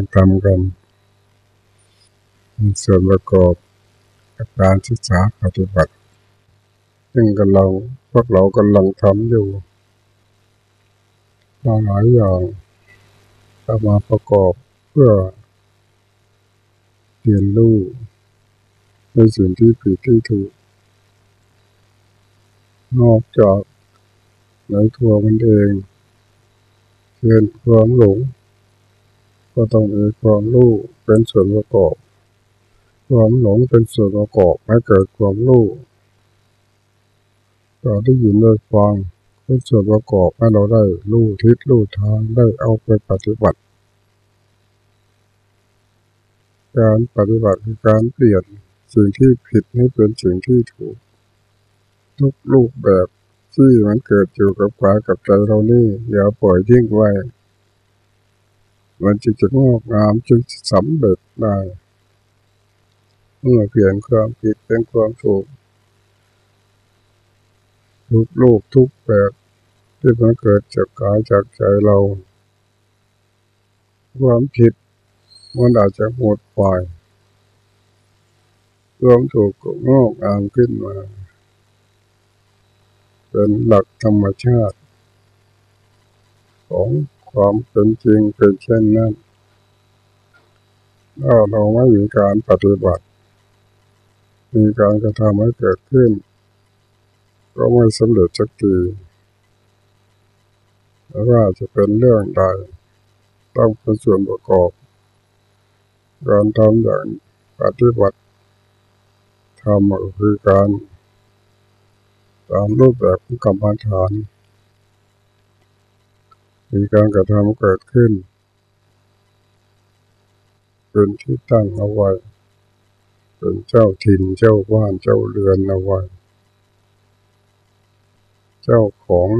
งทำกันส่วนประกอบกับการศึกษาปฏิบัติ ซึ่งกำลังพวกเรากำลังทำอยู่หลายอย่างเอามาประกอบเพื่อเรียนรู้ในสิ่งที่ผิดที่ถูก นอกจากในตัวมันเองเรียนความหลง ก็ต้องมีความรู้เป็นส่วนประกอบ ความหลงเป็นส่วนประกอบให้เกิดความรู้ก็ได้ยินได้ฟังเป็นส่วนประกอบให้เราได้รู้ทิศรู้ทางได้เอาไปปฏิบัติ การปฏิบัติคือการเปลี่ยนสิ่งที่ผิดให้เป็นสิ่งที่ถูก ทุกรูปแบบที่มันเกิดอยู่กับกายกับใจเรานี่อย่าปล่อยทิ้งไว้ มันจะจะงอกงามจึงสำเร็จได้เมื่อเปลี่ยนความผิดเป็นความถูกทุกลูกทุกแบบที่มันเกิดจากกายจากใจเรา ความผิดมันอาจจะหมดไปความถูกก็งอกงามขึ้นมา เป็นหลักธรรมชาติ ของ ความเป็นจริงเป็นเช่นนั้นถ้าเราไม่มีการปฏิบัติ มีการกระทำให้เกิดขึ้น ก็ไม่สำเร็จสักทีไม่ว่าจะเป็นเรื่องใดต้องเป็นส่วนประกอบ การทำอย่างปฏิบัติทำก็คือการตามรูปแบบของกรรมฐาน มีการกระทำเกิดขึ้น เป็นที่ตั้งเอาไว้ เป็นเจ้าถิ่นเจ้าบ้านเจ้าเรือนเอาไว้ เจ้าของ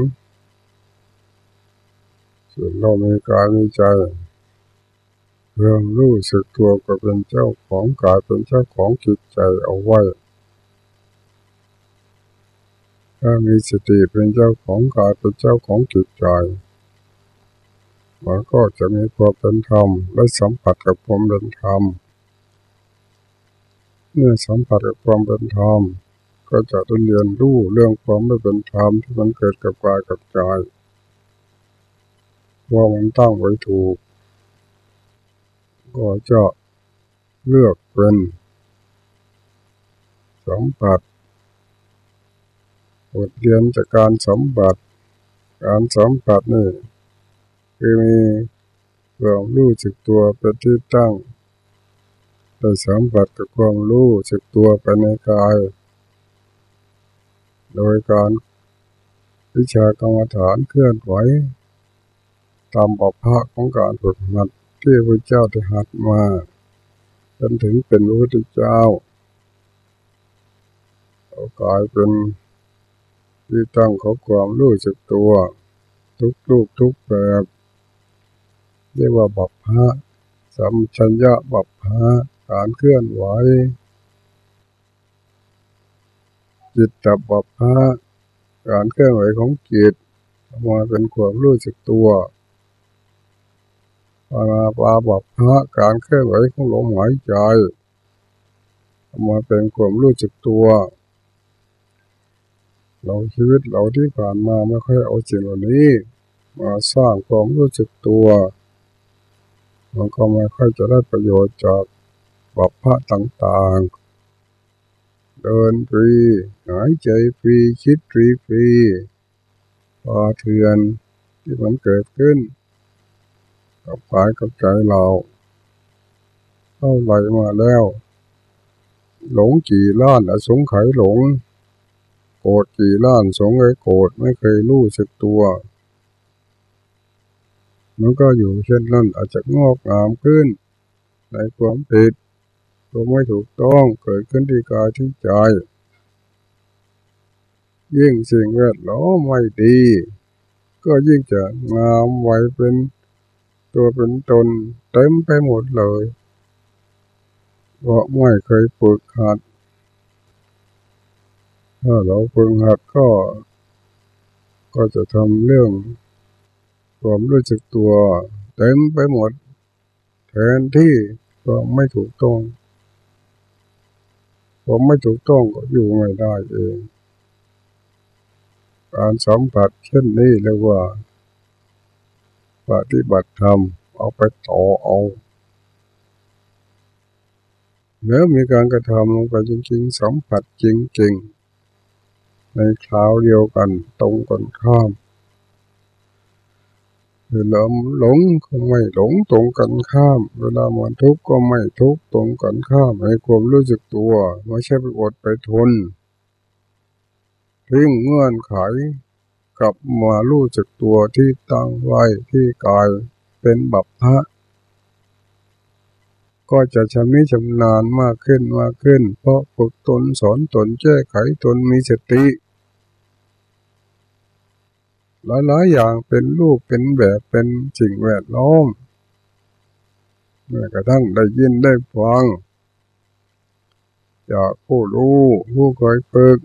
ส่วนเรามีกายมีใจเรื่งรู้สึกตัวก็เป็นเจ้าของกายเป็นเจ้าของจิตใจเอาไว้ ถ้ามีสติเป็นเจ้าของกายเป็นเจ้าของจิตใจ มันก็จะมีความเป็นธรรมและสัมผัสกับความเป็นธรรมเมื่อสัมผัสกับความเป็นธรรมก็จะได้เรียนรู้เรื่องความไม่เป็นธรรมที่มันเกิดกับกายกับใจว่ามันตั้งไว้ถูก ก็จะเลือกเป็นสัมผัสบทเรียนจากการสัมผัสการสัมผัสนี่ คือมีความรู้สึกตัวเป็นที่ตั้งได้สัมผัสกับความรู้สึกตัวไปในกาย โดยการวิชากรรมฐานเคลื่อนไหวตามบพระของการฝึกหัดที่พระเจ้าได้หัดมาจนถึงเป็นพระพุทธเจ้าเอากายเป็นที่ตั้งของความรู้สึกตัว ทุกรูปทุกแบบ เรียกว่าบัพพะสัมชัญญะบัพพะการเคลื่อนไหวจิตจับบัพพะการเคลื่อนไหวของจิตมาเป็นความรู้สึกตัวปานาปาบัพพะการเคลื่อนไหวของลมหายใจมาเป็นความรู้สึกตัว เราชีวิตเราที่ผ่านมาไม่ค่อยเอาสิ่งเหล่านี้ มาสร้างความรู้สึกตัว มันก็ไม่ค่อยจะได้ประโยชน์จากบัพพะต่างๆ เดินฟรีหายใจฟรีคิดฟรีฟรีพอเทือนที่มันเกิดขึ้น กับกายกับใจเราเท่าไหลมาแล้ว หลงกี่ล้านอสงไขยหลง โกรธกี่ล้านสงไขยโกรธไม่เคยรู้สึกตัว มันก็อยู่เช่นนั้นอาจจะงอกงามขึ้น ในความผิดตัวไม่ถูกต้องเกิดขึ้นที่กายที่ใจ ยิ่งสิ่งแวดล้อมไม่ดี ก็ยิ่งจะงามไว้เป็นตัวเป็นตนเต็มไปหมดเลยเพราะไม่เคยฝึกหัด ถ้าเราฝึกหัดก็ ก็จะทำเรื่อง ความรู้สึกตัวเต็มไปหมดแทนที่ความไม่ถูกต้องความไม่ถูกต้องก็อยู่ไม่ได้เอง การสัมผัสเช่นนี้เรียกว่า ปฏิบัติธรรมเอาไปต่อเอาแล้วมีการกระทำลงไปจริงๆ สัมผัสจริงๆ ในคราวเดียวกันตรงกันข้าม เวลาหลงก็ไม่หลงตรงกันข้าม เวลามันทุกข์ก็ไม่ทุกข์ตรงกันข้ามให้ความรู้สึกตัวไม่ใช่ไปอดไปทนทิ้งเงื่อนไขกลับมารู้จักตัวที่ตั้งไว้ที่กายเป็นบัพพะก็จะชำนิชำนาญมากขึ้นมากขึ้น เพราะฝึกตนสอนตนแก้ไขตนมีสติ หลายๆอย่างเป็นรูปเป็นแบบเป็นสิ่งแวดล้อมเมื่อกระทั่งได้ยินได้ฟังจากผู้รู้ผู้เคยฝึก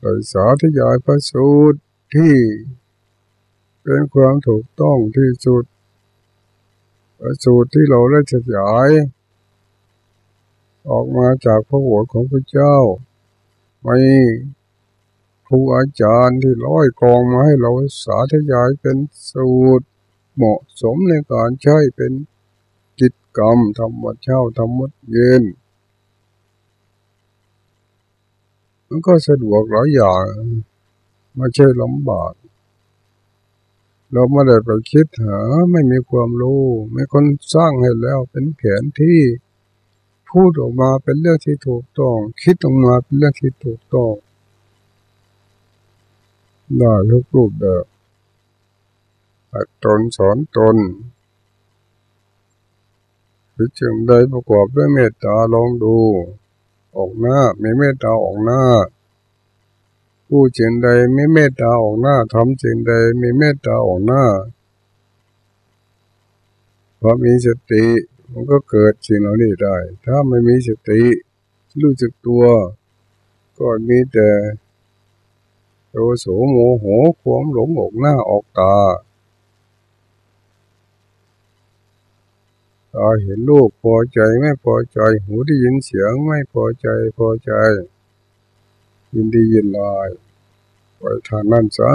โดยสาธยายพระสูตรที่เป็นความถูกต้องที่สุดสูตรที่เราได้ฉยาย ออกมาจากพระโอษของพระเจ้าไม่ ครูอาจารย์ที่ร้อยกองมาให้เราสาธยายเป็นสูตร เหมาะสมในการใช้เป็นกิจกรรมทำวัดเช้าทำวัดเย็นมันก็สะดวกหลายอย่างไม่ใช่ลำบากเราไม่ได้ไปคิดหาไม่มีความรู้ไม่คนสร้างให้แล้วเป็นแผนที่พูดออกมาเป็นเรื่องที่ถูกต้อง คิดออกมาเป็นเรื่องที่ถูกต้อง ได้ทุกรูปแบบตนสอนตนพิจึงได้ประกอบด้วยเมตตาลองดู ออกหน้ามีเมตตาออกหน้า ผู้จิงใดไม่เมตตาออกหน้าทำจิงใดมีเมตตาออกหน้าพอมีสติมันก็เกิดสิ่งเหล่านี้ได้ ถ้าไม่มีสติ รู้จักตัว ก็มีแต่ โตโสโมโหความหลงออกหน้าออกตาตาเห็นลูกพอใจไม่พอใจ หูได้ยินเสียงไม่พอใจพอใจ ยินดียินลายไปทางนั้นซะ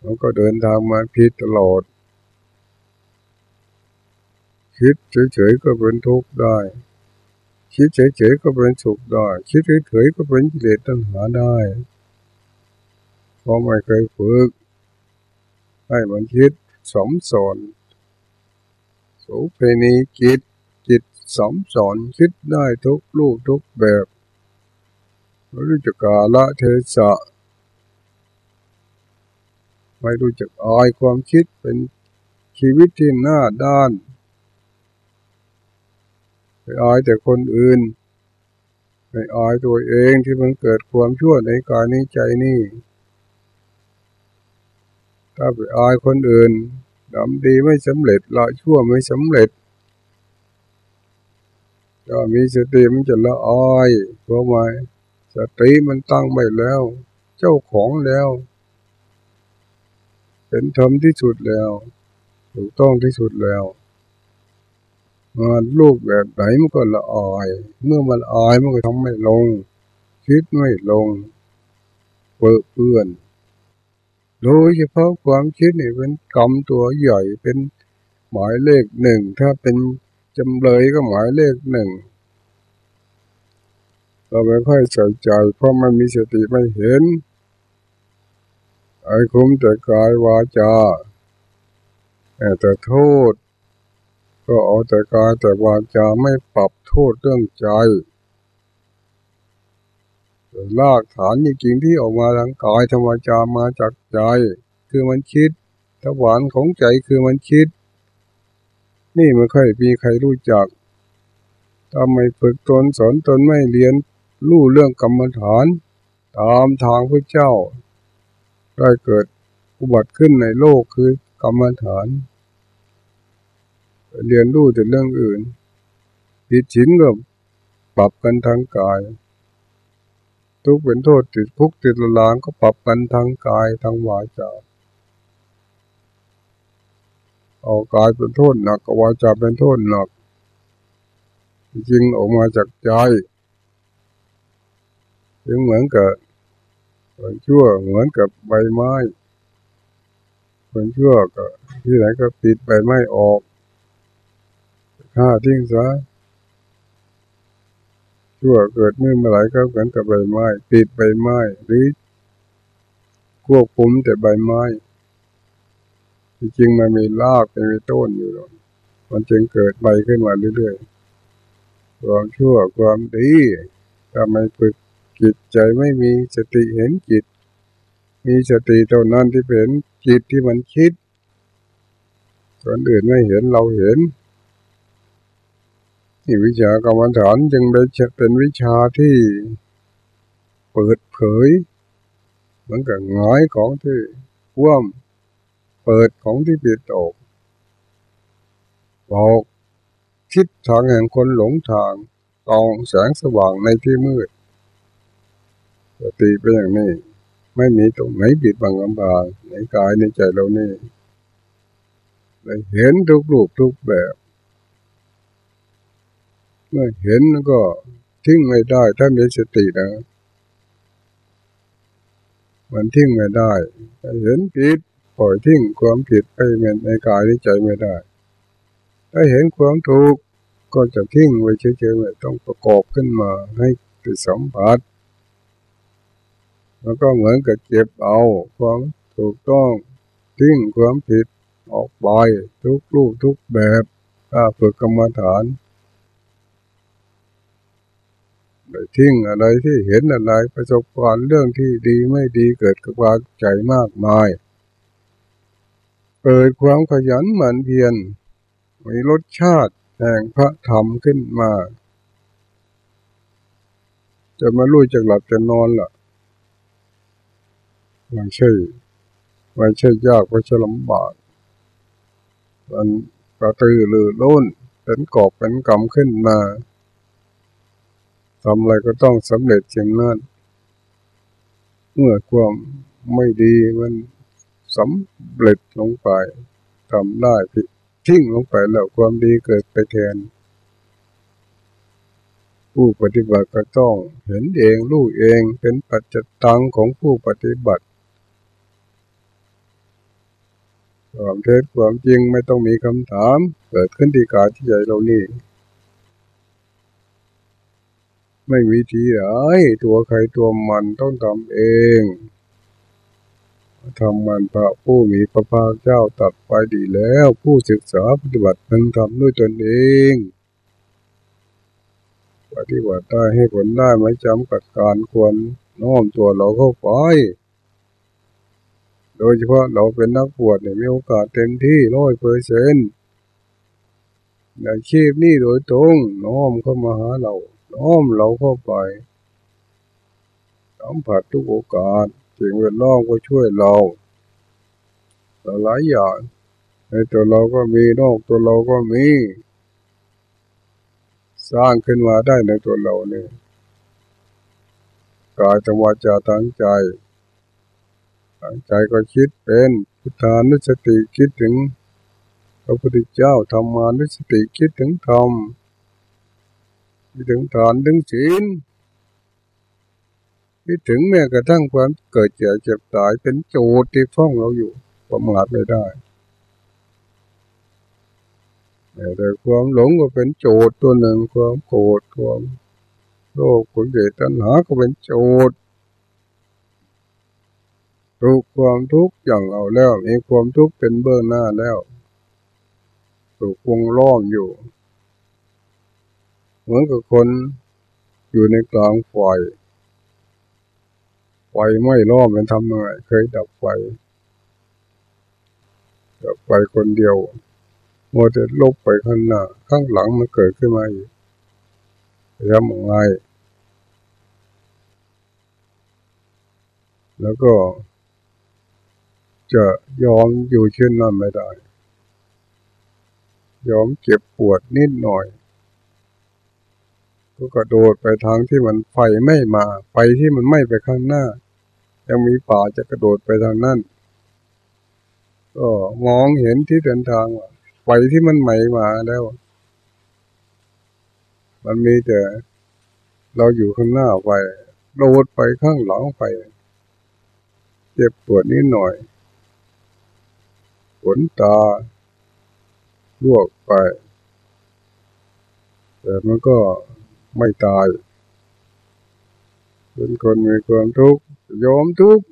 เราก็เดินทางมาพิดตลอด คิดเฉยๆก็เป็นทุกข์ได้ คิดเฉยๆก็เป็นสุขได้ คิดเฉยๆก็เป็นกิเลสตัณหาได้เพราะไม่เคยฝึก ให้มันคิดสมสอนโสเพณีจิตจิตสมสอนคิดได้ทุกลูกทุกแบบไม่รู้จักกาละเทศะไม่รู้จักอายความคิดเป็นชีวิตที่หน้าด้าน ไปอายแต่คนอื่น ไปอายตัวเองที่มันเกิดความชั่วในกายในใจนี่ ถ้าไปอายคนอื่นดำดีไม่สำเร็จละชั่วไม่สำเร็จก็มีสติมันจะละอายเพราะไมสติมันตั้งไว้แล้ว เจ้าของแล้ว เป็นธรรมที่สุดแล้ว ถูกต้องที่สุดแล้ว มาลูกแบบไหนมันก็ละอาย เมื่อมันอายมันก็ทำไม่ลง คิดไม่ลงเปื้อเปื้อนโดยเฉพาะความคิดนี่เป็นกรรมตัวใหญ่เป็นหมายเลขหนึ่งถ้าเป็นจำเลยก็หมายเลขหนึ่งเราไม่ค่อยใส่ใจ เพราะมันมีสติไม่เห็นไอ้คุ้มแต่กายวาจาแต่โทษ ก็เอาแต่กายแต่วาจาไม่ปรับโทษเรื่องใจลากฐานจริงๆที่ออกมาทางกายธรรมจามาจากใจ คือมันคิดถวานของใจคือมันคิด นี่ไม่ค่อยมีใครรู้จักถ้าไม่ฝึกตนสอนตนไม่เรียนรู้เรื่องกรรมฐาน ตามทางพระเจ้า ได้เกิดอุบัติขึ้นในโลกคือกรรมฐาน เรียนรู้แต่เรื่องอื่นผิดฉินก็ปรับกันทางกาย ทุกเป็นโทษติดพุกติดลางก็ปรับกันทางกายทางวาจาเอากายเป็นโทษหนักกวาจาเป็นโทษหนัก จริงออกมาจากใจจึงเหมือนกับคนชั่วเหมือนกับใบไม้คนชั่วก็ที่ไหนก็ปิดใบไม้ออก ฆ่าทิ้งซะชั่วเกิดเมื่อเมื่อไหร่ก็เหมือนกับใบไม้ปิดใบไม้หรือควบคุมแต่ใบไม้จริงๆมันมีรากมันมีต้นอยู่หรอกมันจึงเกิดใบขึ้นมาเรื่อยๆความชั่วความดีถ้าไม่ฝึกจิตใจไม่มีสติเห็นจิต มีสติเท่านั้นที่เห็นจิตที่มันคิดคนอื่นไม่เห็นเราเห็น นี่วิชากรรมฐานจึงเป็นวิชาที่เปิดเผยเหมือนกับงายของที่ว่มเปิดของที่ปิดออกบอกทิศทางแห่งคนหลงทางกองแสงสว่างในที่มืดสติเป็นอย่างนี้ ไม่มีตรงไหนปิดบังกำบางในกายในใจเรานี่เลยเห็นทุกรูปทุกแบบ เมื่อเห็นก็ทิ้งไม่ได้ถ้ามีสตินะ มันทิ้งไม่ได้เห็นผิดปล่อยทิ้งความผิดไปในกายในใจไม่ได้ ถ้าเห็นความถูกก็จะทิ้งไว้เฉยๆไม่ต้องประกอบขึ้นมาให้ติดสัมผัสแล้วก็เหมือนกับเก็บเอาความถูกต้องทิ้งความผิดออกไปทุกรูปทุกแบบถ้าฝึกกรรมฐานไป ทิ้งอะไรที่เห็นอะไรประสบการณ์เรื่องที่ดีไม่ดีเกิดกับวาใจมากมายเกิดความขยันหมั่นเพียรมีรสชาติแห่งพระธรรมขึ้นมา จะมาลุยจากหลับจะนอนล่ะไม่ใช่ไม่ใช่ยากไม่ใช่ลำบากมันกระตือรือร้นเป็นกอบเป็นกำขึ้นมา ทำอะไรก็ต้องสำเร็จเช่นนั้น เมื่อความไม่ดีมันสำเร็จลงไปทำได้ทิ้งลงไปแล้วความดีเกิดไปแทน ผู้ปฏิบัติก็ต้องเห็นเองรู้เองเป็นปัจจตังของผู้ปฏิบัติความเท็จความจริงไม่ต้องมีคำถาม เกิดขึ้นที่กายที่ใจเรานี่ ไม่มีทีไหนตัวใครตัวมันต้องทำเองทำมันพระผู้มีพระภาคเจ้าตัดไปดีแล้ว ผู้ศึกษาปฏิบัติมันทำด้วยตนเอง ปฏิบัติได้ให้ผลได้ไม่จำกัดการควรน้อมตัวเราเข้าไป โดยเฉพาะเราเป็นนักบวชเนี่ยมีโอกาสเต็มที่ร้อยเปอร์เซ็นต์ในชีพนี้โดยตรงน้อมเข้ามาหาเรา น้อมเราเข้าไปสัมผัสทุกโอกาสสิ่งแวดล้อมก็ช่วยเราหลายอย่างในตัวเราก็มีนอกตัวเราก็มี สร้างขึ้นมาได้ในตัวเราเนี่ยกายจังวะจาทั้งใจใจก็คิดเป็นพุทธานุสติคิดถึงพระพุทธเจ้าธรรมานุสติคิดถึงธรรม คิดถึงฐานถึงศีลคิดถึงแม้กระทั่งความเกิดเจ็บเจ็บตายเป็นโจทย์ที่ฟ้องเราอยู่ประมาทไม่ได้แต่ความหลงก็เป็นโจทย์ตัวหนึ่งความโกรธความโลภความเดือดตัณหาก็เป็นโจทย์ถูกความทุกข์อย่างเราแล้วมีความทุกข์เป็นเบื้องหน้าแล้วถูกวงล้อมอยู่ เหมือนกับคนอยู่ในกลางไฟไฟไม่ล้อมเป็นทำยังไงเคยดับไฟดับไฟคนเดียวโมเดลลบไปข้างหน้าข้างหลังมันเกิดขึ้นมาอีกทำยังไงแล้วก็ จะยอมอยู่เช่นนั้นไม่ได้ ยอมเจ็บปวดนิดหน่อย ก็กระโดดไปทางที่มันไฟไม่มาไฟที่มันไม่ไปข้างหน้า ยังมีป่าจะกระโดดไปทางนั้นก็มองเห็นที่เดินทางไฟที่มันใหม่มาแล้ว มันมีแต่เราอยู่ข้างหน้าไปโดดไปข้างหลังไป เจ็บปวดนิดหน่อยขนตาลวกไป แต่มันก็ ไม่ตาย เป็นคนมีความทุกข์ยอมทุกข์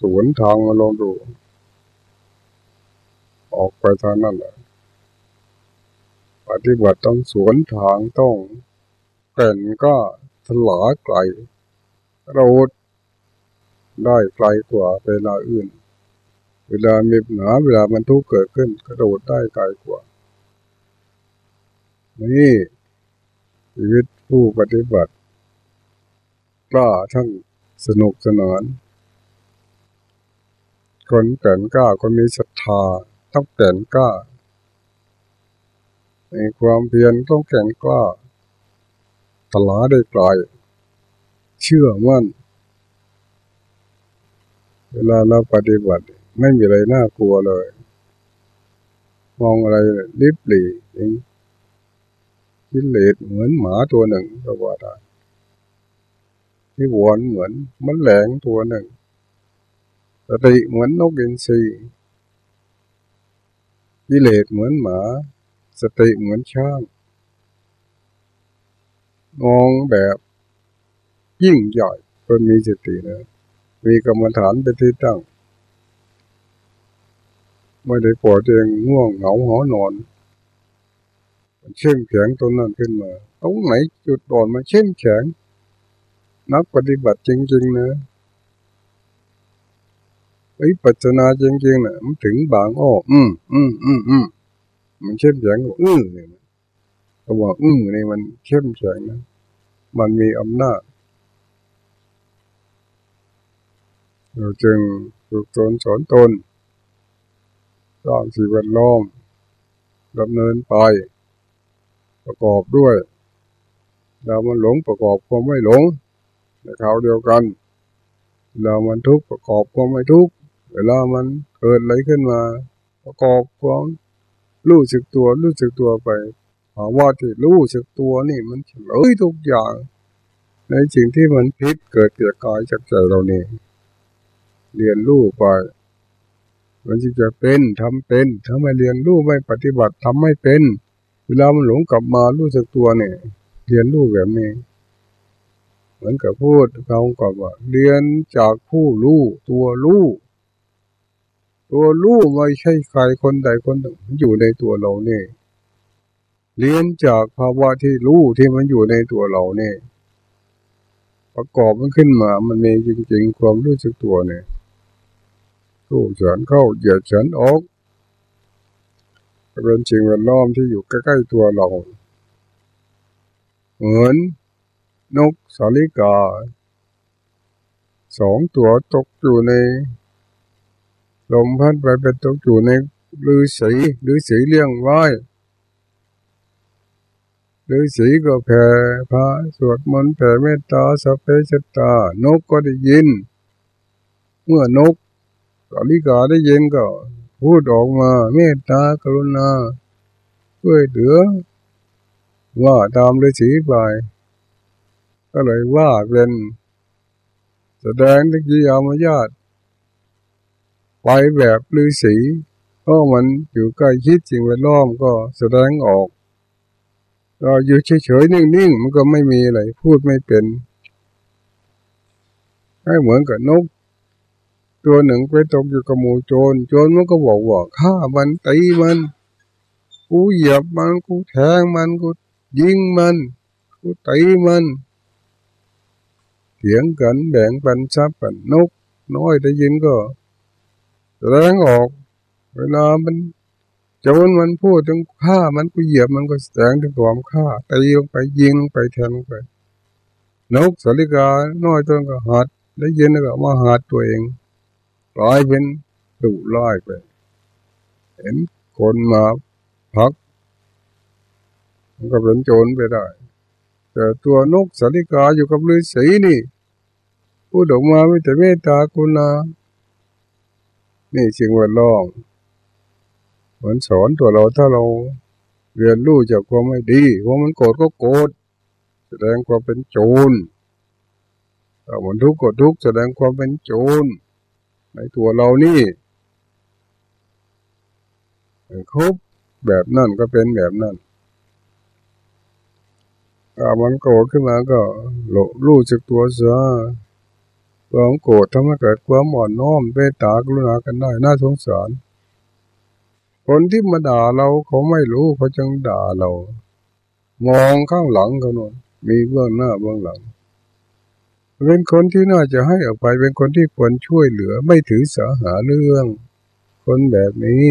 สวนทางมาลองดู ออกไปทางนั้นแหละปฏิบัติต้องสวนทางต้องเก่นก็ถลาไกลเราได้ไกลกว่าเวลาอื่น เวลามีปัญหาเวลามันทุกข์เกิดขึ้น กระโดดได้ไกลกว่า นี่ ชีวิตผู้ปฏิบัติกล้าทั้งสนุกสนาน คนแก่นกล้าคนมีศรัทธาต้องแก่นกล้าในความเพียรต้องแก่นกล้าตลาได้กลายเชื่อมั่น เวลาเราปฏิบัติไม่มีอะไรน่ากลัวเลย มองอะไรลิบหลีเอง กิเลสเหมือนหมาตัวหนึ่งก็ว่าได้ที่วนเหมือนมันแหลงตัวหนึ่งสติเหมือนนกอินทรีกิเลสเหมือนหมา สติเหมือนช้างมองแบบยิ่งใหญ่คนมีสตินะ มีกรรมฐานเป็นที่ตั้ง ไม่ได้ปวดเองง่วงเหงาหอนอน เชื่อมแข็งตัวนั้นขึ้นมาตรงไหนจุดอ่อนมาเชื่อมแข็ง นักปฏิบัติจริงๆนะวิปัจนาจริงๆนะมันถึงบางอ้ออืมอืมอืมอืมมันเข้มแข็งอื้อเนี่ยก็ว่าอื้อนี่มันเข้มแข็งนะมันมีอำนาจเราจึงฝึกตนสอนตนสร้างสิ่งแวดล้อมดำเนินไป ประกอบด้วย เรามันหลงประกอบความไม่หลงในคราวเดียวกัน เรามันทุกข์ประกอบความไม่ทุกข์เวลามันเกิดอะไรขึ้นมา ประกอบความรู้สึกตัวรู้สึกตัวไปภาวะที่รู้สึกตัวนี่มันเฉลยทุกอย่าง ในสิ่งที่มันพิษเกิดเกิดกายจากใจเราเนี่เรียนรู้ไปมันจะเป็นทำเป็นถ้าไม่เรียนรู้ไม่ปฏิบัติทำไม่เป็น เวลามันหลงกลับมารู้สึกตัวเนี่ย เรียนรู้แบบนี้ เหมือนกับพูดเขาก่อนว่า เรียนจากผู้รู้ตัวรู้ตัวรู้ไม่ใช่ใครคนใดคนหนึ่งอยู่ในตัวเราเนี่ยเรียนจากภาวะที่รู้ที่มันอยู่ในตัวเราเนี่ยประกอบมันขึ้นมา มันมีจริง ๆ ความรู้สึกตัวเนี่ยสู้ฉันเข้าเหยียดฉันออก เป็นจริงเป็นล้อมที่อยู่ใกล้ๆตัวเรา เหมือนนกสาลิกาสองตัวตกอยู่ในลมพัดไปเป็นตกอยู่ในฤาษีฤาษีเลี้ยงไว้ฤาษีก็แผ่พระสวดมนต์แผ่เมตตาสัพเพชตา นกก็ได้ยิน เมื่อนกสาลิกาได้ยินก็ พูดออกมาเมตตากรุณาช่วยเหลือ ว่าตามฤาษีไป ก็เลยว่าเป็นแสดงที่กิยามญาติไปแบบฤาษีเพราะมันอยู่ใกล้คิดจริงแวดล้อมก็แสดงออกเราอยู่เฉยๆนิ่งๆ มันก็ไม่มีอะไร พูดไม่เป็น ให้เหมือนกับนก ตัวหนึ่งไปตกอยู่กับหมูโจร โจรมันก็บอกว่าฆ่ามันตีมัน กูเหยียบมัน กูแทงมัน กูยิงมัน กูตีมัน เถียงกันแบ่งปันทรัพย์กันนก น้อยได้ยินก็แสดงออก เวลามันโจนมันพูดถึงฆ่ามันกูเหยียบมันก็แสดงถึงความฆ่าตีลงไปยิงไปแทงไปนกสลิกาน้อยตัวก็หัดได้ยินแล้วก็มาหัดตัวเอง กลายเป็นดุร้ายไป เห็นคนมาพัก มันก็เป็นโจรไปได้ แต่ตัวนกสาลิกาอยู่กับฤาษีนี่พูดออกมาไม่แต่เมตตากุณา นี่สิ่งแวดล้อมเหมือนสอนตัวเราถ้าเราเรียนรู้จากความไม่ดีว่ามันโกรธก็โกรธแสดงความเป็นโจรถ้ามันทุกข์ก็ทุกข์แสดงความเป็นโจร ในตัวเรานี่ครบแบบนั่นก็เป็นแบบนั่นถ้ามันโกรธขึ้นมาก็หลรู้จักตัวซะความโกรธทำให้เกิดความอ่อนน้อมเมตตากรุณากันได้ น่าสงสาร คนที่มาด่าเราเขาไม่รู้เขาจึงด่าเรา มองข้างหลังเขาหน่อยมีเบื้องหน้าเบื้องหลัง เป็นคนที่น่าจะให้อภัยเป็นคนที่ควรช่วยเหลือไม่ถือสาหาเรื่อง คนแบบนี้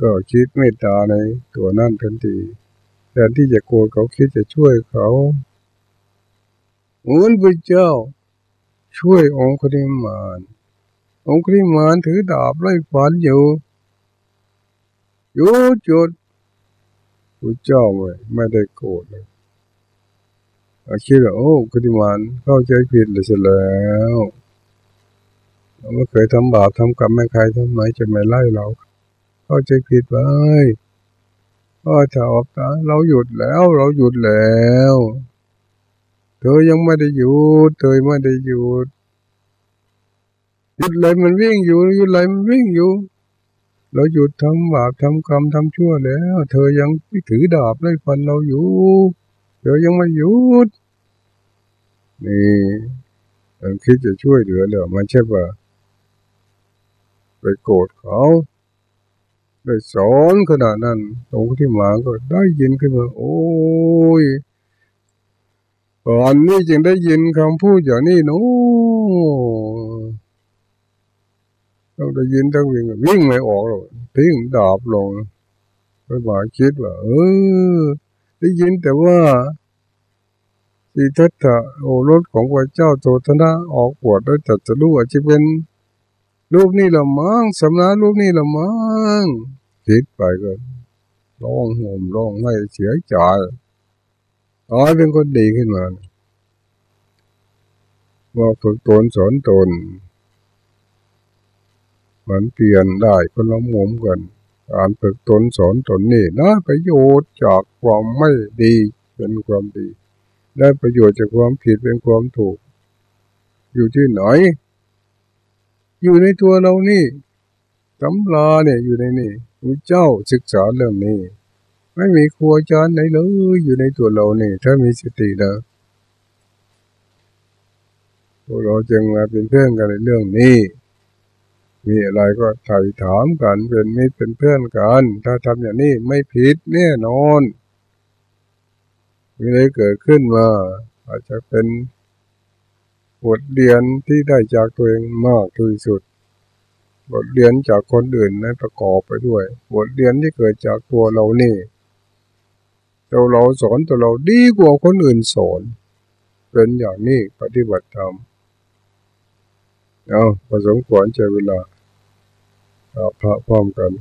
ก็คิดเมตตาในตัวนั่นทันทีแทนที่จะโกรธเขาคิดจะช่วยเขาเหมือนพระเจ้า ช่วยองค์คริมาน องค์คริมานถือดาบไล่ฟันอยู่อยู่จุดพระเจ้าไม่ได้โกรธเลย คิดว่าโอ้คริมานเข้าใจผิดเลยเสียแล้วเราไม่เคยทำบาปทำกรรมไม่ใครทำไมจะไม่ไล่เรา เข้าใจผิดไปก็จะออกตาเราหยุดแล้วเราหยุดแล้ว เธอยังไม่ได้หยุดเธอไม่ได้หยุดหยุดเลยมันวิ่งอยู่หยุดเลยมันวิ่งอยู่เราหยุดทำบาปทำกรรมทำชั่วแล้ว เธอยังถือดาบไล่ฟันเราอยู่ เธอยังไม่หยุด นี่มันคิดจะช่วยเหลือเลยมันใช่ปะไปโกรธเขาได้สอนขนาดนั้นตรงที่หมาก็ได้ยินขึ้นมา โอ้ยก่อนนี้จึงได้ยินคำพูดอย่างนี้นู้ต้องได้ยินต้องวิ่งวิ่งไม่ออกหรอกทิ้งดาบลงไปมาคิดว่า เออ ได้ยินแต่ว่า สิทัตถะโอรสของพระเจ้าโตธนะออกปวดแล้วจัดจะรู้อาจจะเป็นรูปนี้ละมั้งสำนักรูปนี้ละมั้งคิดไปก็ร้องห่มร้องไม่เสียใจอ๋อเป็นคนดีขึ้นมาว่าฝึกตนสอนตนมันเปลี่ยนได้คนละมุมกันการฝึกตนสอนตนนี่ได้ประโยชน์จากความไม่ดีเป็นความดี ได้ประโยชน์จากความผิดเป็นความถูก อยู่ที่ไหน อยู่ในตัวเรานี่ตำราเนี่ยอยู่ในนี่พระเจ้าศึกษาเรื่องนี้ ไม่มีครัวจานไหนเลยอยู่ในตัวเรานี่ ถ้ามีสตินะพวกเราจึงมาเป็นเพื่อนกันในเรื่องนี้ มีอะไรก็ถ่ายถามกันเป็นมิตรเป็นเพื่อนกัน ถ้าทำอย่างนี้ไม่ผิดแน่นอน มีอะไรเกิดขึ้นมา อาจจะเป็นบทเรียนที่ได้จากตัวเองมากที่สุด บทเรียนจากคนอื่นนั้นประกอบไปด้วย บทเรียนที่เกิดจากตัวเรานี่ตัวเราสอนตัวเราดีกว่าคนอื่นสอน เป็นอย่างนี้ปฏิบัติธรรมเอาผสมควรใจเวลาพระพร้อมกัน